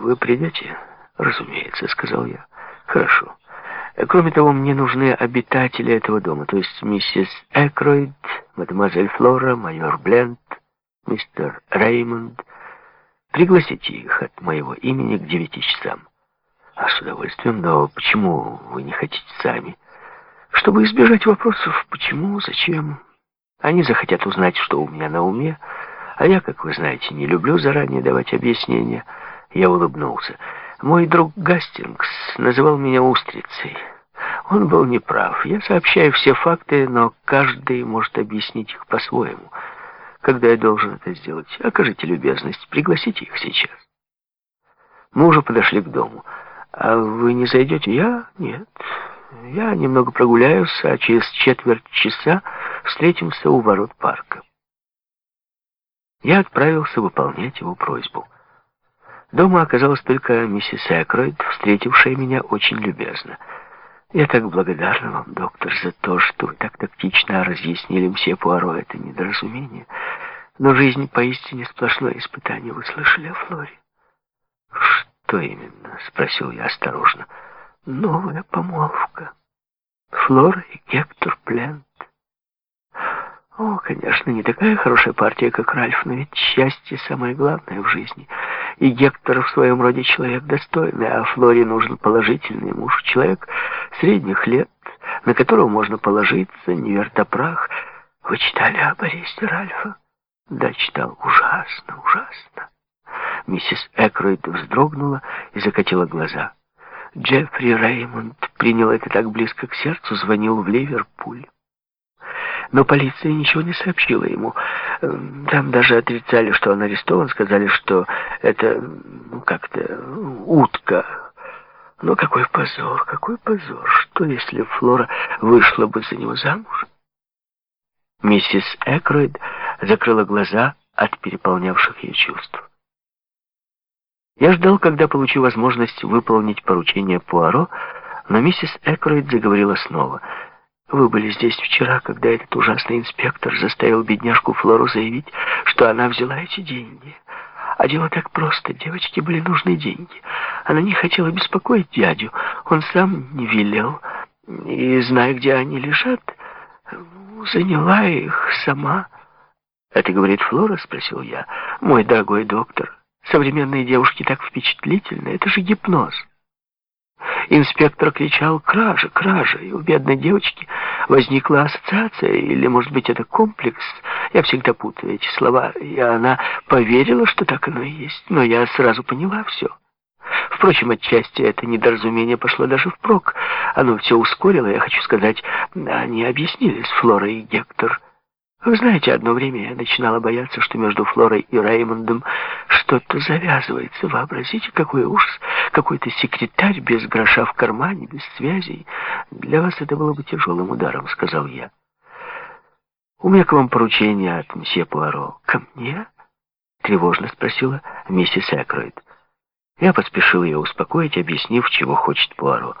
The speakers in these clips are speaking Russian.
вы придете?» «Разумеется», — сказал я. «Хорошо. Кроме того, мне нужны обитатели этого дома, то есть миссис Экройд, мадемуазель Флора, майор Бленд, мистер Реймонд. Пригласите их от моего имени к девяти часам. А с удовольствием, но почему вы не хотите сами? Чтобы избежать вопросов, почему, зачем. Они захотят узнать, что у меня на уме, а я, как вы знаете, не люблю заранее давать объяснения. Я улыбнулся. Мой друг Гастингс называл меня устрицей. Он был неправ. Я сообщаю все факты, но каждый может объяснить их по-своему. Когда я должен это сделать? Окажите любезность, пригласите их сейчас. Мы уже подошли к дому. А вы не зайдете? Я? Нет. Я немного прогуляюсь, а через четверть часа встретимся у ворот парка. Я отправился выполнять его просьбу. Дома оказалась только миссис Экройд, встретившая меня очень любезно. «Я так благодарна вам, доктор, за то, что вы так тактично разъяснили мсье Пуаро это недоразумение. Но жизнь поистине сплошное испытание. Вы слышали о Флоре?» «Что именно?» — спросил я осторожно. «Новая помолвка. Флора и Гектор Плент. О, конечно, не такая хорошая партия, как Ральф, но ведь счастье самое главное в жизни. И Гектор в своем роде человек достойный, а Флоре нужен положительный муж, человек средних лет, на которого можно положиться, не вертопрах. Вы читали об аресте Ральфа? Да, читал. Ужасно, ужасно. Миссис Экройд вздрогнула и закатила глаза. Джеффри Реймонд принял это так близко к сердцу, звонил в Ливерпуль но полиция ничего не сообщила ему. Эм, там даже отрицали, что он арестован, сказали, что это ну, как-то утка. Но какой позор, какой позор. Что, если Флора вышла бы за него замуж? Миссис Экройд закрыла глаза от переполнявших ее чувств. Я ждал, когда получу возможность выполнить поручение Пуаро, но миссис Экройд заговорила снова — вы были здесь вчера, когда этот ужасный инспектор заставил бедняжку Флору заявить, что она взяла эти деньги. А дело так просто. Девочке были нужны деньги. Она не хотела беспокоить дядю. Он сам не велел. И, зная, где они лежат, заняла их сама. «Это говорит Флора?» — спросил я. «Мой дорогой доктор, современные девушки так впечатлительны. Это же гипноз». Инспектор кричал «Кража! Кража!» И у бедной девочки возникла ассоциация, или, может быть, это комплекс. Я всегда путаю эти слова, и она поверила, что так оно и есть. Но я сразу поняла все. Впрочем, отчасти это недоразумение пошло даже впрок. Оно все ускорило, я хочу сказать, они объяснились, Флора и Гектор. Вы знаете, одно время я начинала бояться, что между Флорой и Реймондом что-то завязывается. Вообразите, какой ужас. Какой-то секретарь без гроша в кармане, без связей. Для вас это было бы тяжелым ударом, сказал я. У меня к вам поручение от мсье Пуаро. Ко мне? Тревожно спросила миссис Экройд. Я поспешил ее успокоить, объяснив, чего хочет Пуаро.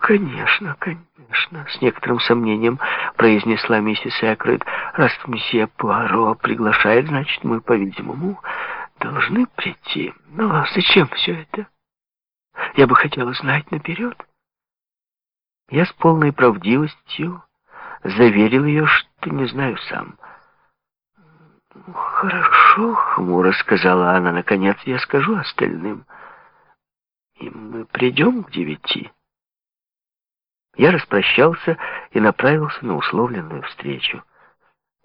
«Конечно, конечно», — с некоторым сомнением произнесла миссис Экройд. «Раз месье Пуаро приглашает, значит, мы, по-видимому, должны прийти. Но зачем все это? Я бы хотела знать наперед». Я с полной правдивостью заверил ее, что не знаю сам. «Хорошо», — хмуро сказала она, — «наконец я скажу остальным. И мы придем к девяти». Я распрощался и направился на условленную встречу.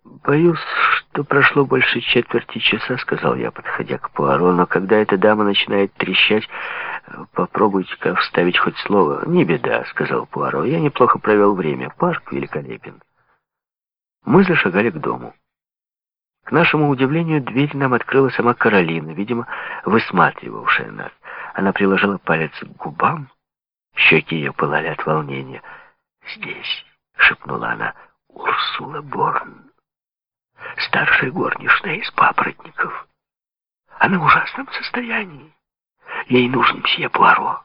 «Боюсь, что прошло больше четверти часа», — сказал я, подходя к Пуаро, «но когда эта дама начинает трещать, попробуйте-ка вставить хоть слово». «Не беда», — сказал Пуаро, — «я неплохо провел время. Парк великолепен». Мы зашагали к дому. К нашему удивлению, дверь нам открыла сама Каролина, видимо, высматривавшая нас. Она приложила палец к губам, Щеки ее пылали от волнения. «Здесь», — шепнула она, — «Урсула Борн, старшая горничная из папоротников. Она в ужасном состоянии. Ей нужен мсье Пуаро».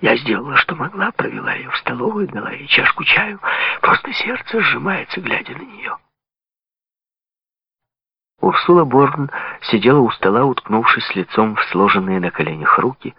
Я сделала, что могла, провела ее в столовую, дала ей чашку чаю. Просто сердце сжимается, глядя на нее. Урсула Борн сидела у стола, уткнувшись лицом в сложенные на коленях руки,